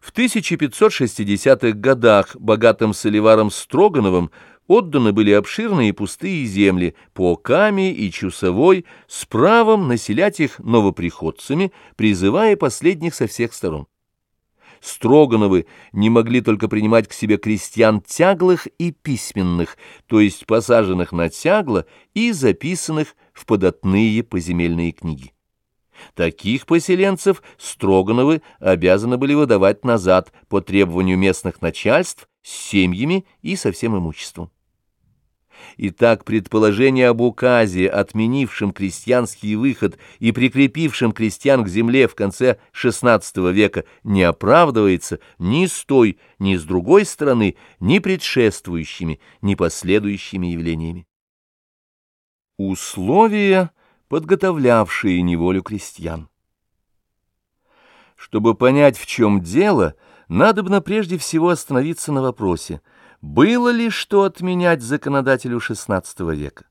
В 1560-х годах богатым соливаром Строгановым отданы были обширные пустые земли по Каме и Чусовой с правом населять их новоприходцами, призывая последних со всех сторон. Строгановы не могли только принимать к себе крестьян тяглых и письменных, то есть посаженных на тягло и записанных в податные поземельные книги. Таких поселенцев Строгановы обязаны были выдавать назад по требованию местных начальств с семьями и со всем имуществом. Итак, предположение об указе, отменившем крестьянский выход и прикрепившем крестьян к земле в конце XVI века, не оправдывается ни с той, ни с другой стороны, ни предшествующими, ни последующими явлениями. Условия подготовлявшие неволю крестьян. Чтобы понять, в чем дело, надобно прежде всего остановиться на вопросе, было ли что отменять законодателю XVI века.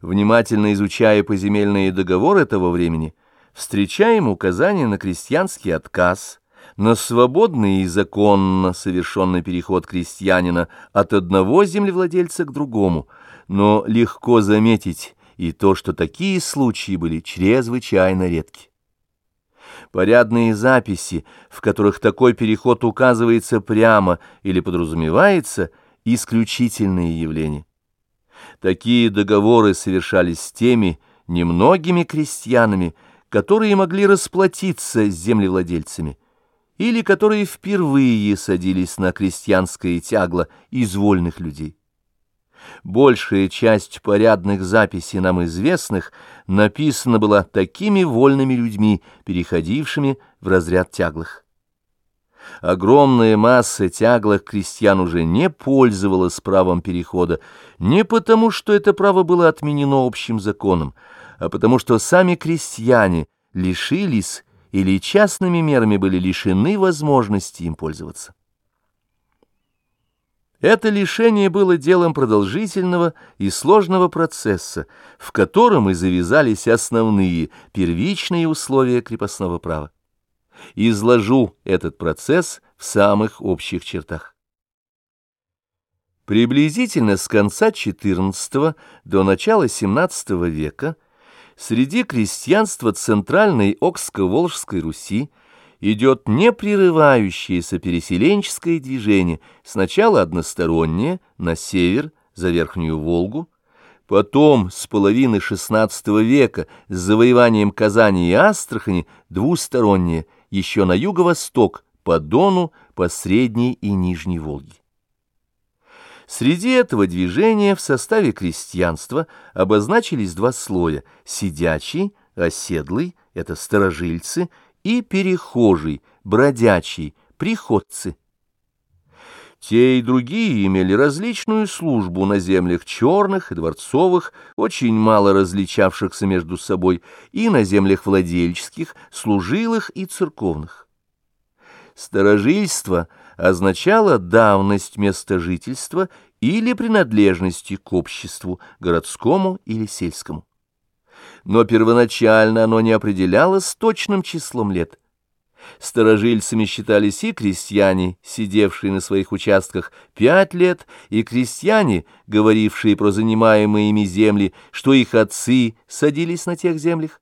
Внимательно изучая поземельные договоры того времени, встречаем указания на крестьянский отказ, на свободный и законно совершенный переход крестьянина от одного землевладельца к другому, но легко заметить, и то, что такие случаи были чрезвычайно редки. Порядные записи, в которых такой переход указывается прямо или подразумевается, исключительные явления. Такие договоры совершались с теми немногими крестьянами, которые могли расплатиться с землевладельцами, или которые впервые садились на крестьянское тягло из вольных людей. Большая часть порядных записей нам известных написана была такими вольными людьми, переходившими в разряд тяглых. Огромная масса тяглых крестьян уже не пользовалась правом перехода, не потому, что это право было отменено общим законом, а потому что сами крестьяне лишились или частными мерами были лишены возможности им пользоваться. Это лишение было делом продолжительного и сложного процесса, в котором и завязались основные первичные условия крепостного права. Изложу этот процесс в самых общих чертах. Приблизительно с конца XIV до начала XVII века среди крестьянства Центральной Окско-Волжской Руси идет непрерывающееся переселенческое движение, сначала одностороннее, на север, за Верхнюю Волгу, потом с половины XVI века с завоеванием Казани и Астрахани двустороннее, еще на юго-восток, по Дону, по Средней и Нижней Волге. Среди этого движения в составе крестьянства обозначились два слоя – сидячий, оседлый, это старожильцы, и перехожий, бродячий, приходцы. Те и другие имели различную службу на землях черных и дворцовых, очень мало различавшихся между собой, и на землях владельческих, служилых и церковных. Старожильство означало давность места жительства или принадлежности к обществу, городскому или сельскому но первоначально оно не определялось точным числом лет. Старожильцами считались и крестьяне, сидевшие на своих участках пять лет, и крестьяне, говорившие про занимаемые ими земли, что их отцы садились на тех землях.